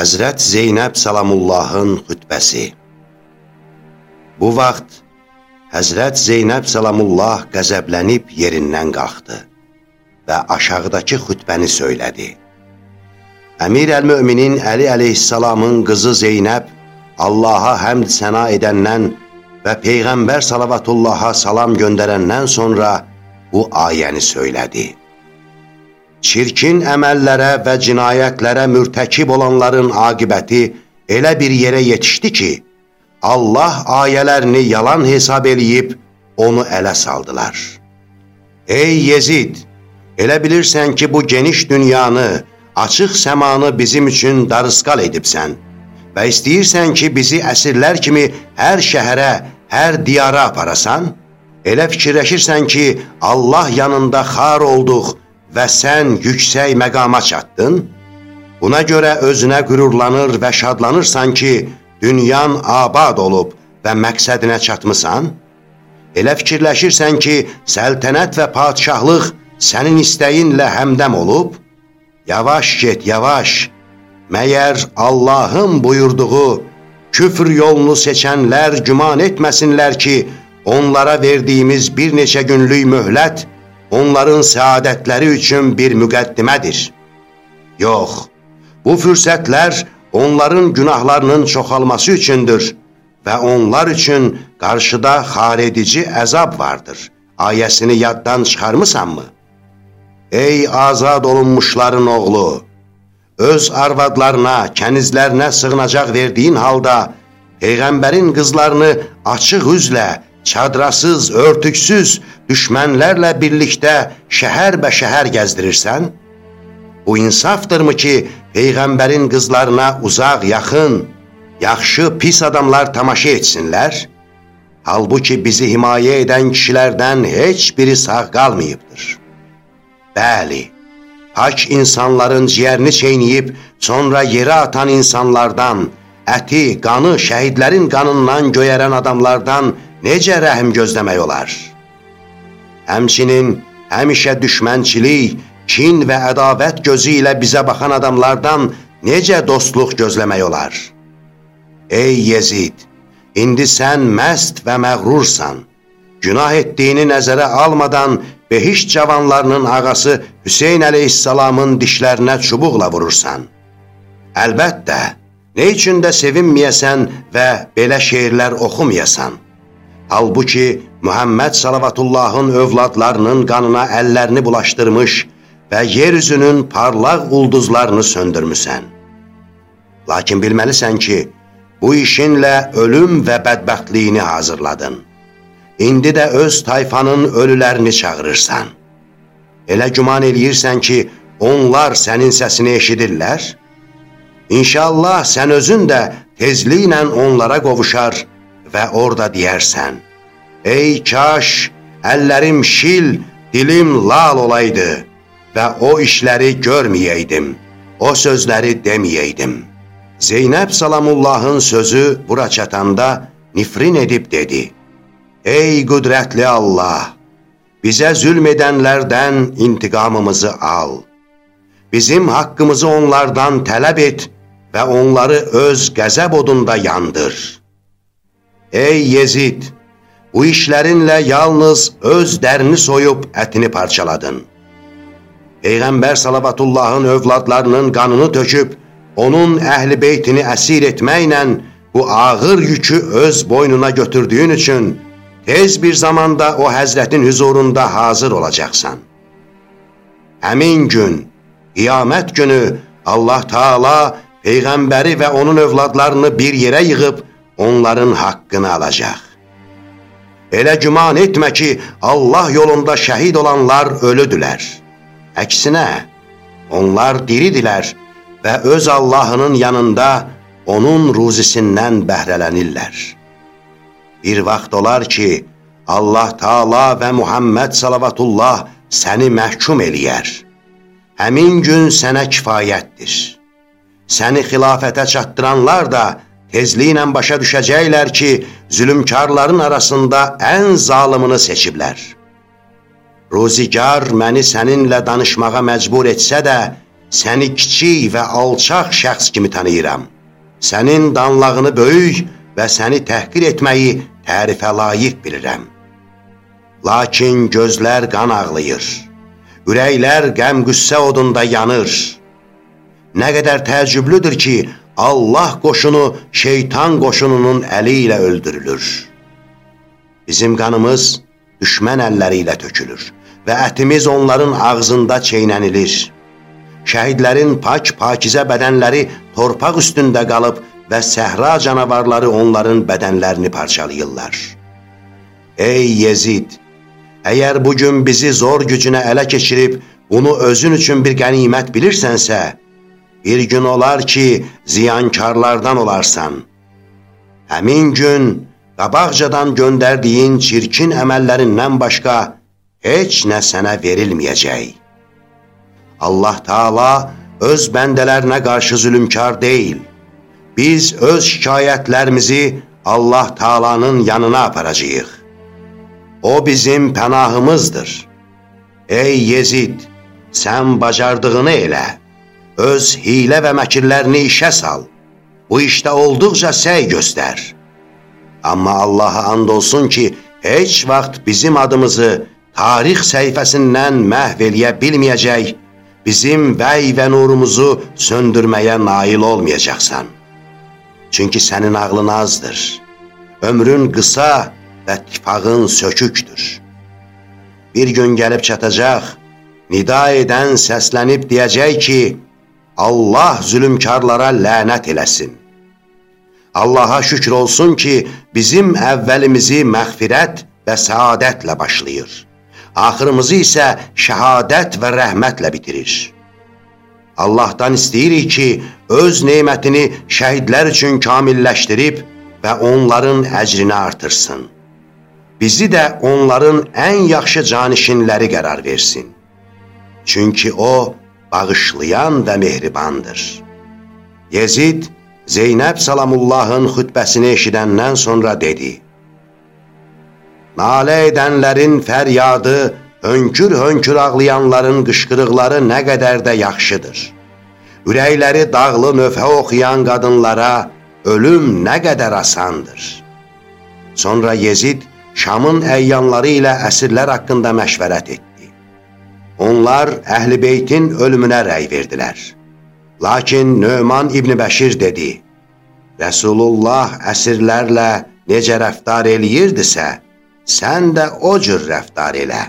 Həzrət Zeynəb Salamullahın xütbəsi Bu vaxt Həzrət Zeynəb Salamullah qəzəblənib yerindən qalxdı və aşağıdakı xütbəni söylədi. Əmir əl-Müminin Əli əleyhissalamın qızı Zeynəb Allaha həmd səna edəndən və Peyğəmbər salavatullaha salam göndərəndən sonra bu ayəni söylədi çirkin əməllərə və cinayətlərə mürtəkib olanların aqibəti elə bir yerə yetişdi ki, Allah ayələrini yalan hesab eləyib onu ələ saldılar. Ey Yezid, elə bilirsən ki, bu geniş dünyanı, açıq səmanı bizim üçün darısqal edibsən və istəyirsən ki, bizi əsirlər kimi hər şəhərə, hər diyara aparasan? Elə fikirləşirsən ki, Allah yanında xar olduq, və sən yüksək məqama çatdın, buna görə özünə qürurlanır və şadlanırsan ki, dünyan abad olub və məqsədinə çatmısan, elə fikirləşirsən ki, səltənət və padişahlıq sənin istəyinlə həmdəm olub, yavaş get, yavaş, məyər Allahın buyurduğu küfr yolunu seçənlər güman etməsinlər ki, onlara verdiyimiz bir neçə günlük möhlət onların səadətləri üçün bir müqəddimədir. Yox, bu fürsətlər onların günahlarının çoxalması üçündür və onlar üçün qarşıda xaredici əzab vardır. Ayəsini yaddan çıxarmısanmı? Ey azad olunmuşların oğlu! Öz arvadlarına, kənizlərinə sığınacaq verdiyin halda, Peyğəmbərin qızlarını açıq üzlə, çadrasız, örtüksüz, düşmənlərlə birlikdə şəhər bə şəhər gəzdirirsən? Bu insaftırmı ki, Peyğəmbərin qızlarına uzaq, yaxın, yaxşı, pis adamlar tamaşa etsinlər? Halbuki bizi himayə edən kişilərdən heç biri sağ qalmayıbdır. Bəli, pak insanların ciyərini çeynəyib, sonra yerə atan insanlardan, əti, qanı, şəhidlərin qanından göyərən adamlardan necə rəhim gözləmək olar?' Həmçinin həmişə düşmənçilik, kin və ədavət gözü ilə bizə baxan adamlardan necə dostluq gözləmək olar? Ey Yezid, indi sən məst və məğrursan. Günah etdiyini nəzərə almadan behiş cavanlarının ağası Hüseyin əleyhissalamın dişlərinə çubuqla vurursan. Əlbəttə, nə üçün də sevinməyəsən və belə şeirlər oxumayasan? Halbuki Muhammed Salavatullahın övladlarının qanına əllərini bulaşdırmış və yeryüzünün parlaq ulduzlarını söndürmüsən. Lakin bilməlisən ki, bu işinlə ölüm və bədbəxtliyini hazırladın. İndi də öz tayfanın ölülərini çağırırsan. Elə güman eləyirsən ki, onlar sənin səsini eşidirlər? İnşallah sən özün də tezliklə onlara qovuşar və orada deyərsən, Ey kaş, əllərim şil, dilim lal olaydı və o işləri görməyəydim, o sözləri deməyəydim. Zeynəb Salamullahın sözü bura çatanda nifrin edib dedi, Ey qüdrətli Allah, bizə zülm edənlərdən intiqamımızı al. Bizim haqqımızı onlardan tələb et və onları öz qəzəb odunda yandır.'' Ey Yezid, bu işlərinlə yalnız öz dərini soyub ətini parçaladın. Peyğəmbər salavatullahın övladlarının qanını töküb, onun əhl-i beytini əsir etməklə bu ağır yükü öz boynuna götürdüyün üçün tez bir zamanda o həzrətin hüzurunda hazır olacaqsan. Həmin gün, qiyamət günü Allah Taala Peyğəmbəri və onun övladlarını bir yerə yığıb, onların haqqını alacaq. Elə güman etmə ki, Allah yolunda şəhid olanlar ölüdülər. Əksinə, onlar diridilər və öz Allahının yanında onun ruzisindən bəhrələnirlər. Bir vaxt olar ki, Allah Taala və Muhammed salavatullah səni məhkum eləyər. Həmin gün sənə kifayətdir. Səni xilafətə çatdıranlar da tezliklə başa düşəcəklər ki, zülümkarların arasında ən zalımını seçiblər. Ruzigar məni səninlə danışmağa məcbur etsə də, səni kiçik və alçaq şəxs kimi tanıyıram. Sənin danlağını böyük və səni təhqir etməyi tərifə layiq bilirəm. Lakin gözlər qan ağlayır, ürəklər qəm-qüssə odunda yanır. Nə qədər təəccüblüdür ki, Allah qoşunu şeytan qoşununun əli ilə öldürülür. Bizim qanımız düşmən əlləri ilə tökülür və ətimiz onların ağzında çeynənilir. Şəhidlərin pak-pakizə bədənləri torpaq üstündə qalıb və səhra canavarları onların bədənlərini parçalayırlar. Ey Yezid! Əgər bugün bizi zor gücünə ələ keçirib, bunu özün üçün bir qənimət bilirsənsə, bir gün olar ki, ziyankarlardan olarsan. Həmin gün, qabaqcadan göndərdiyin çirkin əməllərindən başqa heç nə sənə verilməyəcək. Allah Taala öz bəndələrinə qarşı zülümkar deyil. Biz öz şikayətlərimizi Allah Taalanın yanına aparacağıq. O bizim pənahımızdır. Ey Yezid, sən bacardığını elə. Öz hilə və məkirlərini işə sal. Bu işdə olduqca səy göstər. Amma Allaha and olsun ki, heç vaxt bizim adımızı tarix səhifəsindən məhv eləyə bilməyəcək, bizim vəy və nurumuzu söndürməyə nail olmayacaqsan. Çünki sənin ağlın azdır, ömrün qısa və tifağın sökükdür. Bir gün gəlib çatacaq, nida edən səslənib deyəcək ki, Allah zülümkarlara lənət eləsin. Allaha şükür olsun ki, bizim əvvəlimizi məğfirət və səadətlə başlayır. Axırımızı isə şəhadət və rəhmətlə bitirir. Allahdan istəyirik ki, öz neymətini şəhidlər üçün kamilləşdirib və onların əcrini artırsın. Bizi də onların ən yaxşı canişinləri qərar versin. Çünki O, bağışlayan və mehribandır. Yezid, Zeynəb Salamullahın xütbəsini eşidəndən sonra dedi, Nalə edənlərin fəryadı, hönkür-hönkür ağlayanların qışqırıqları nə qədər də yaxşıdır. Ürəkləri dağlı nöfhə oxuyan qadınlara ölüm nə qədər asandır. Sonra Yezid Şamın əyyanları ilə əsirlər haqqında məşvərət etdi. Onlar Əhl-i Beytin ölümünə rəy verdilər. Lakin Nöman İbni Bəşir dedi, Rəsulullah əsirlərlə necə rəftar eləyirdisə, sən də o cür rəftar elə.